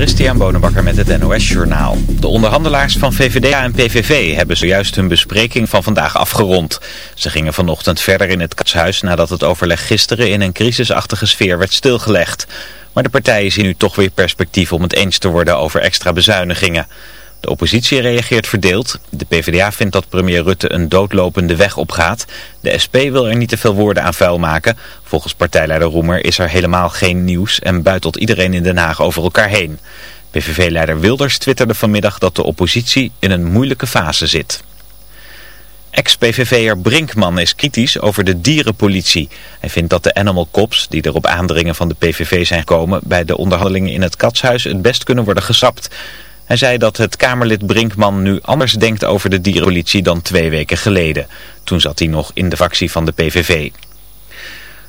Christian Bonenbakker met het NOS Journaal. De onderhandelaars van VVDA en PVV hebben zojuist hun bespreking van vandaag afgerond. Ze gingen vanochtend verder in het katshuis nadat het overleg gisteren in een crisisachtige sfeer werd stilgelegd. Maar de partijen zien nu toch weer perspectief om het eens te worden over extra bezuinigingen. De oppositie reageert verdeeld. De PvdA vindt dat premier Rutte een doodlopende weg opgaat. De SP wil er niet te veel woorden aan vuil maken. Volgens partijleider Roemer is er helemaal geen nieuws en buitelt iedereen in Den Haag over elkaar heen. PVV-leider Wilders twitterde vanmiddag dat de oppositie in een moeilijke fase zit. Ex-PVV'er Brinkman is kritisch over de dierenpolitie. Hij vindt dat de animal cops, die er op aandringen van de PVV zijn gekomen... bij de onderhandelingen in het katshuis het best kunnen worden gesapt... Hij zei dat het Kamerlid Brinkman nu anders denkt over de dierenpolitie dan twee weken geleden. Toen zat hij nog in de fractie van de PVV.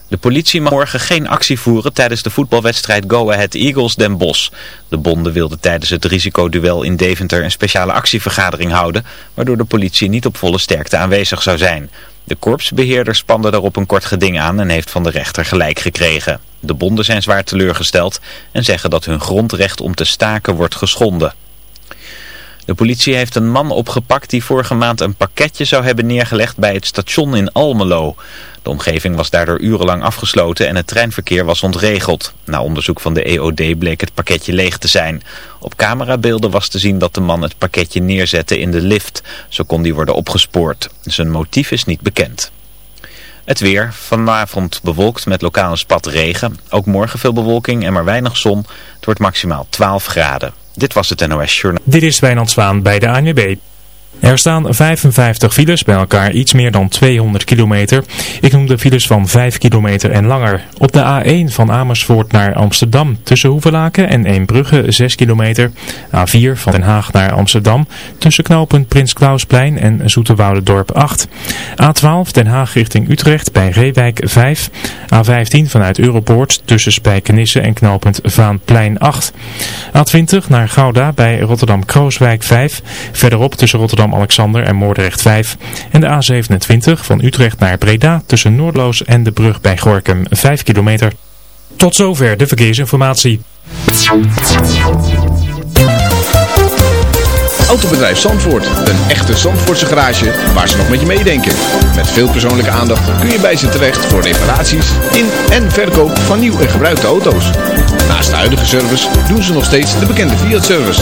De politie mag morgen geen actie voeren tijdens de voetbalwedstrijd Go Ahead Eagles Den Bosch. De bonden wilden tijdens het risicoduel in Deventer een speciale actievergadering houden, waardoor de politie niet op volle sterkte aanwezig zou zijn. De korpsbeheerder spande daarop een kort geding aan en heeft van de rechter gelijk gekregen. De bonden zijn zwaar teleurgesteld en zeggen dat hun grondrecht om te staken wordt geschonden. De politie heeft een man opgepakt die vorige maand een pakketje zou hebben neergelegd bij het station in Almelo. De omgeving was daardoor urenlang afgesloten en het treinverkeer was ontregeld. Na onderzoek van de EOD bleek het pakketje leeg te zijn. Op camerabeelden was te zien dat de man het pakketje neerzette in de lift. Zo kon die worden opgespoord. Zijn motief is niet bekend. Het weer. Vanavond bewolkt met lokale spat regen. Ook morgen veel bewolking en maar weinig zon. Het wordt maximaal 12 graden. Dit was het NOS Journal. Dit is Wijnand Zwaan bij de ANWB. Er staan 55 files, bij elkaar iets meer dan 200 kilometer. Ik noem de files van 5 kilometer en langer. Op de A1 van Amersfoort naar Amsterdam tussen Hoevelaken en Eembrugge 6 kilometer. A4 van Den Haag naar Amsterdam tussen knooppunt Prins Klausplein en Dorp 8. A12 Den Haag richting Utrecht bij Reewijk 5. A15 vanuit Europoort tussen Spijkenisse en knooppunt Vaanplein 8. A20 naar Gouda bij Rotterdam-Krooswijk 5. Verderop tussen Rotterdam Rotterdam-Alexander en Moordrecht 5. En de A27 van Utrecht naar Breda tussen Noordloos en de brug bij Gorkum 5 kilometer. Tot zover de verkeersinformatie. Autobedrijf Zandvoort. Een echte Zandvoortse garage waar ze nog met je meedenken. Met veel persoonlijke aandacht kun je bij ze terecht voor reparaties in en verkoop van nieuw en gebruikte auto's. Naast de huidige service doen ze nog steeds de bekende Fiat-service.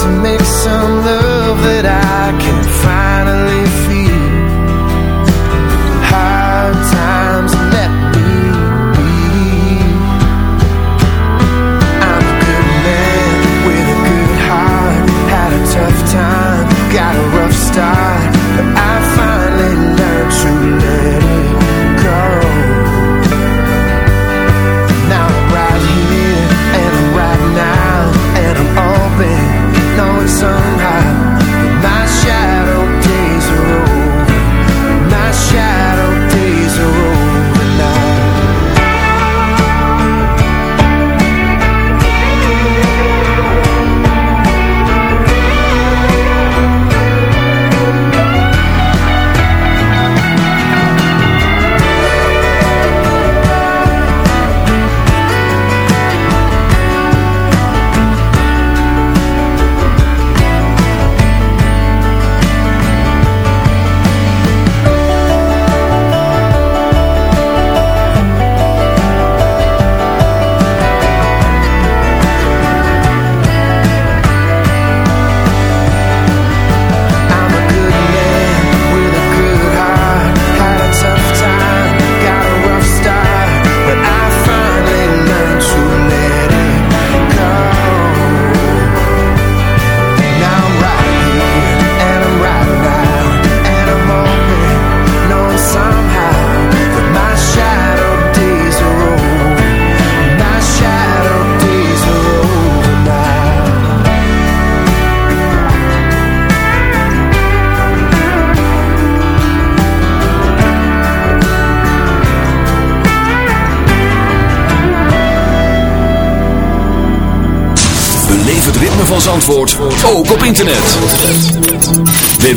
to make some love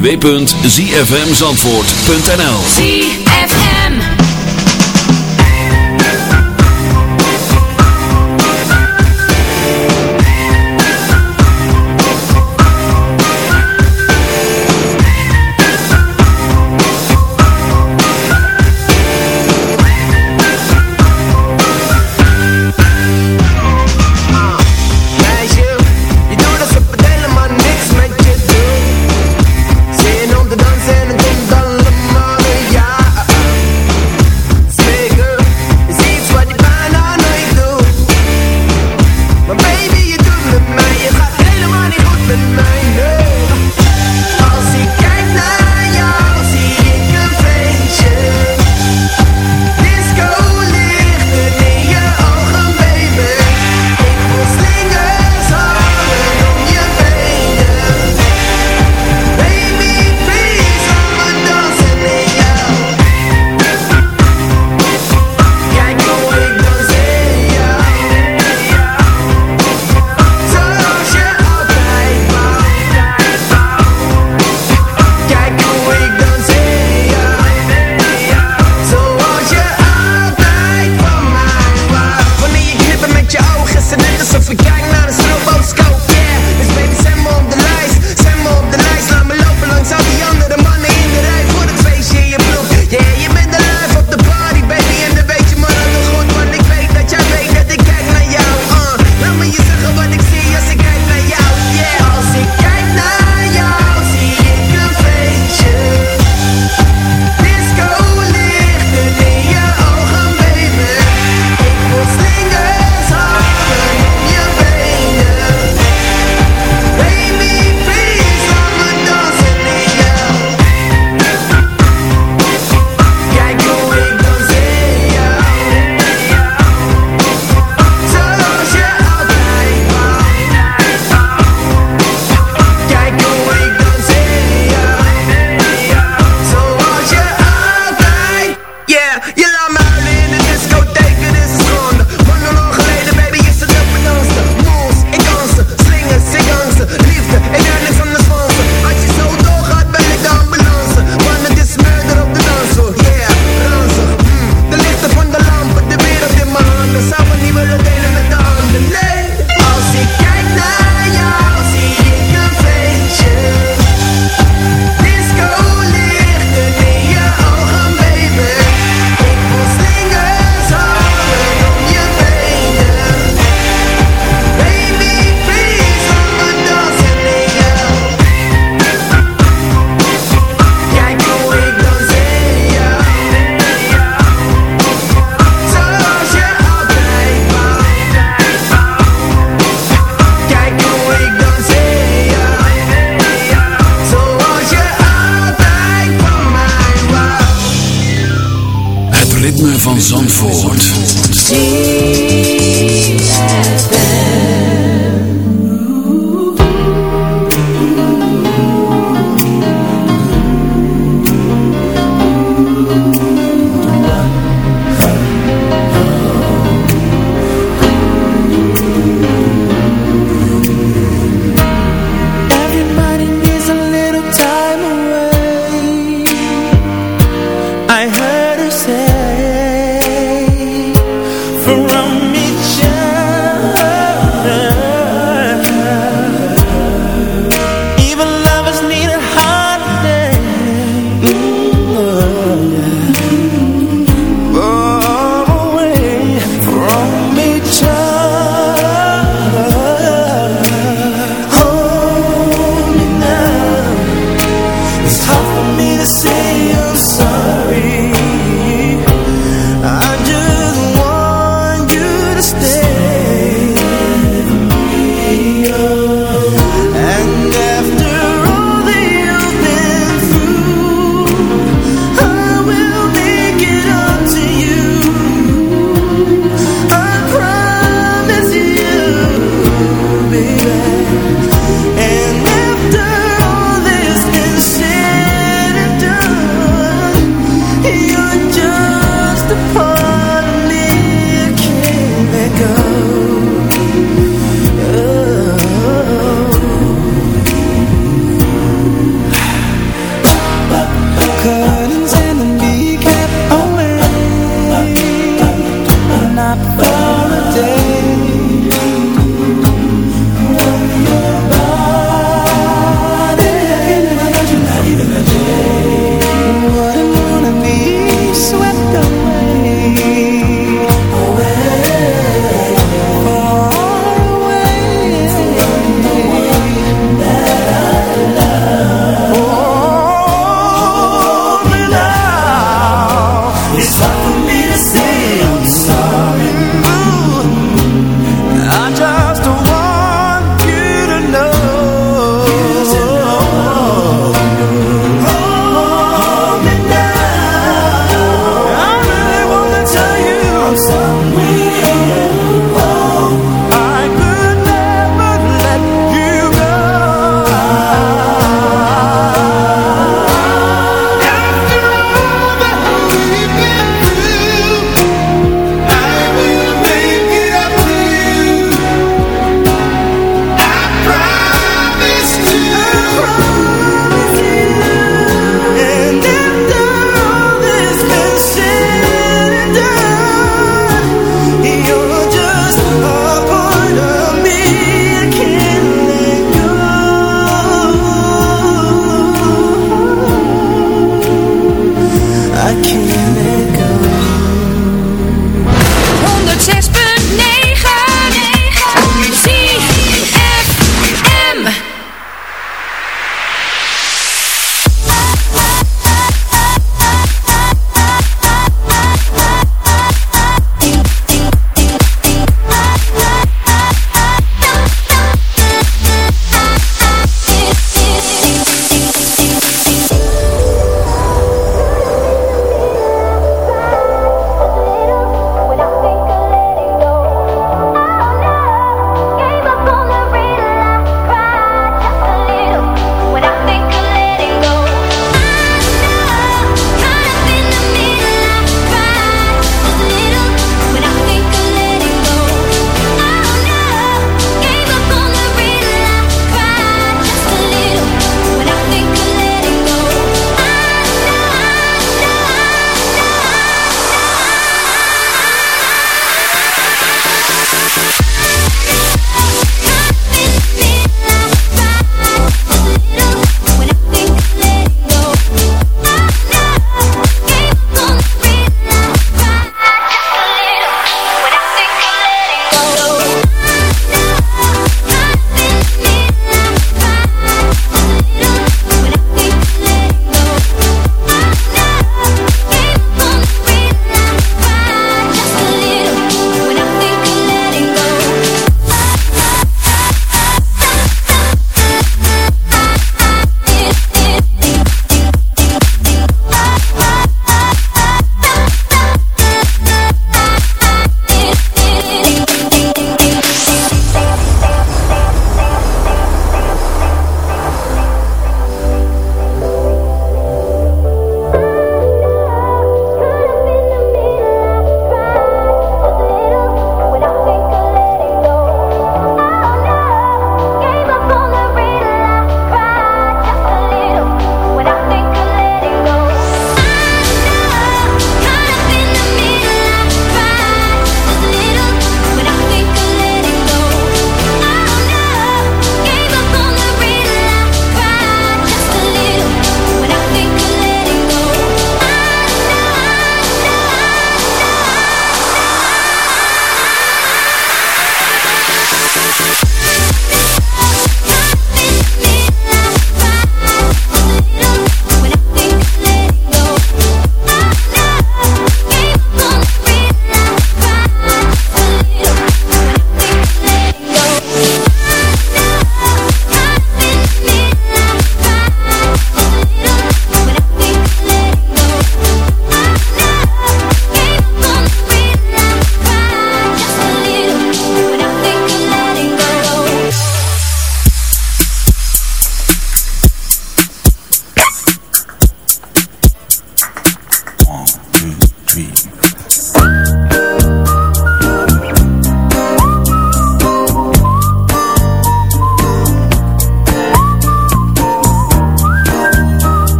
www.zfmzandvoort.nl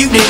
you need